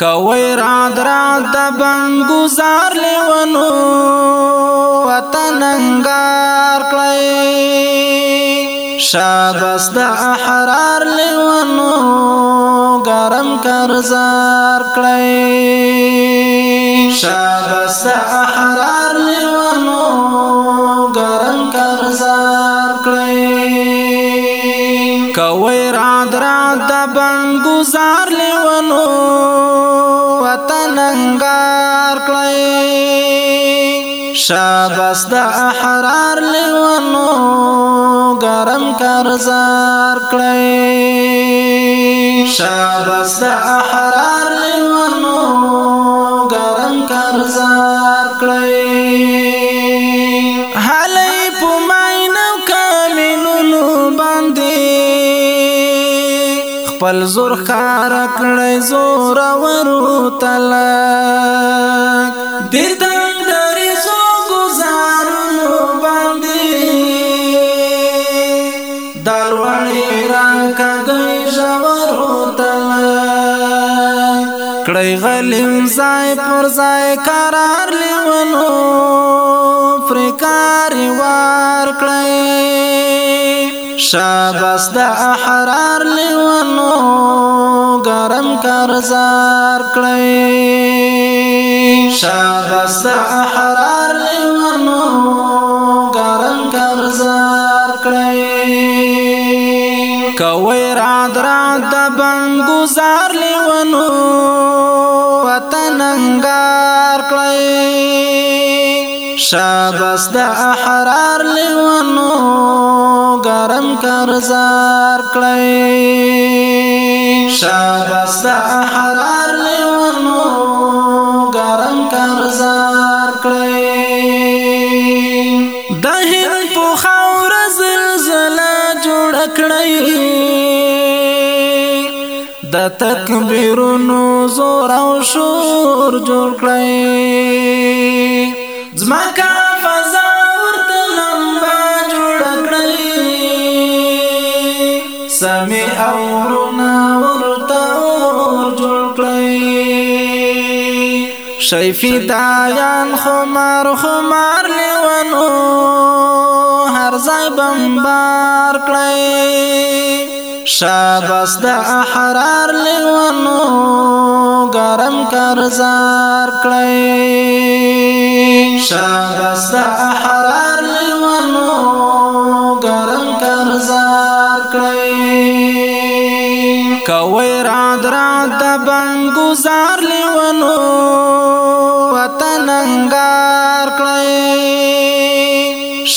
کوي را درا د بنګزار لیونو وطن انګار کړی شابس د احرار لیونو ګرم کرزار کړی شابس د احرار لیونو گزار لیونو وطن انگار کړی شاباس د احرار لیونو ګرم کارزار کړی شاباس د احرار خپل زور خار کړی زور ورو تلک دې تنگ لري سو گزارلو باندې دالوړې رنگ کګي ژورو تلک کړی غلیم ځای پر ځای قرار لیونو فریکار وار کړی شاباس د احرار لیوانو ګرم کارزار کړی شاباس د احرار لیوانو ګرم کارزار کړی کوي را در د بنګزار لیوانو وطن انګار کړی شاباس د احرار لیوانو قرآن کارزار کړی شاباس دا حرار لیونو ګرم کارزار کړی د هند په خاور زلزلہ جوړ کړی د تکبیرونو زور او شور جوړ کړی زمکه اورنا ورتا ور جوړ کړی شیفی دایان خمار خمار لیوانو هر ځای بمبار کړی شاباس د احرار لیوانو ګرم کارزار کړی شاباس د احرار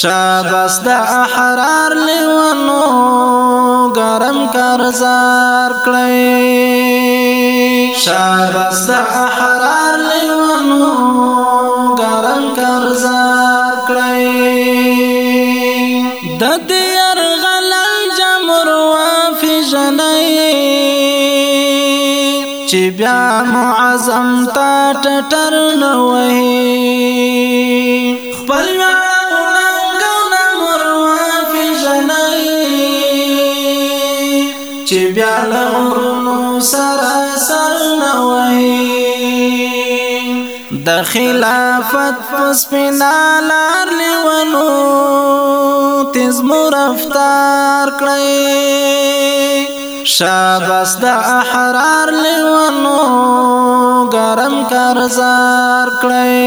شاباس د احرار لیوانو ګرم کارزار کړی شاباس د احرار لیوانو ګرم کارزار کړی د دې ارغل جمر وافي جنې چې بیا معظم تا ټټر نه وې خپل بیا لغرونو نو سر نوئی د خلافت پس پینالار لونو تیز مرفتار کړی شاباس د احرار لونو گرم کارزار کړی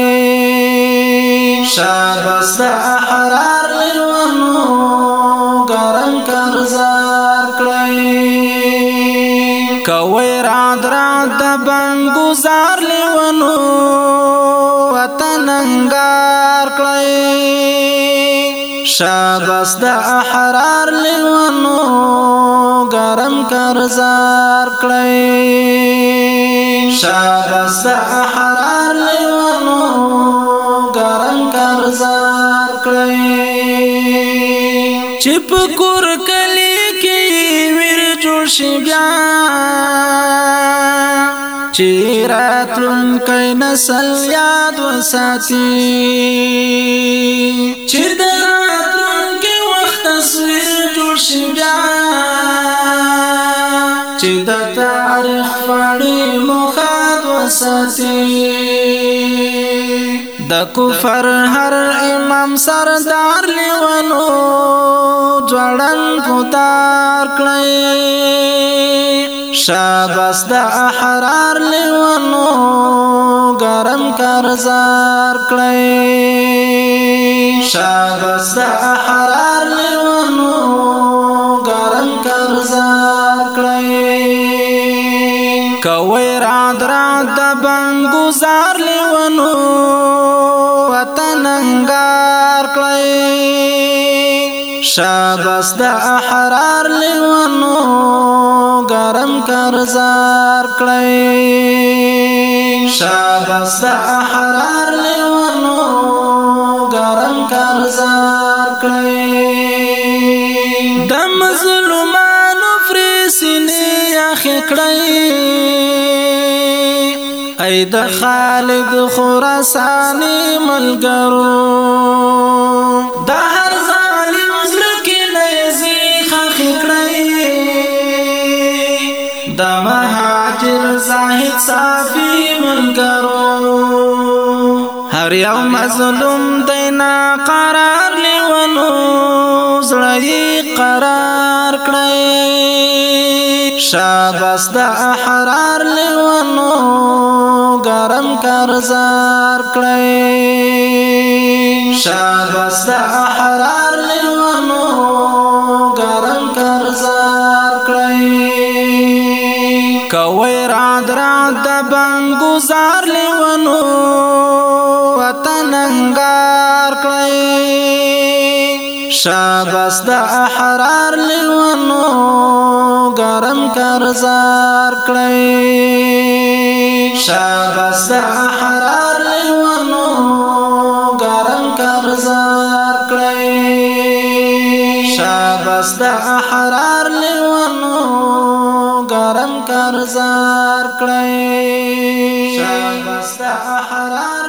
شاباس د احرار لونو گرم کارزار کړی بند گزار لیونو وطن انگار کلی شابس دا احرار لیونو گرم کرزار کلی شابس دا احرار لیونو گرم کرزار کلی چپ کور کلی کی ویر جوش بیا چې راتلون کای نسل یاد وساتي چې راتلون کې وخت تصویر جوړ شي بیا چې د تاریخ فړې مخاد وساتي د کفر هر امام سردار لیونو جوړن پوتار کړی شاباس د احرار لیوانو ګرم کارزار کړی شاباس د احرار لیوانو ګرم کارزار کړی کوي را در د بنګزار لیوانو وطننګار کړی شاباس د احرار لیوانو ګرم کارزار کړی شابس د احرار لیوانو ګرم کارزار کړی د مظلومانو فریسینې اخی کړی ای د خالد خراسانی ملګرو د هر د مهاجر زاهد صافي منکرو هر یو مظلوم دینا قرار لیولو زړی قرار کړی شاباس د احرار لیولو ګرم کارزار کړی شاباس د احرار کوي را در د بنګزار لیونو وطن انګار کړی شابس د احرار لیونو ګرم زار کړی شابس د احرار لیونو کارزار کړی شابسته حرام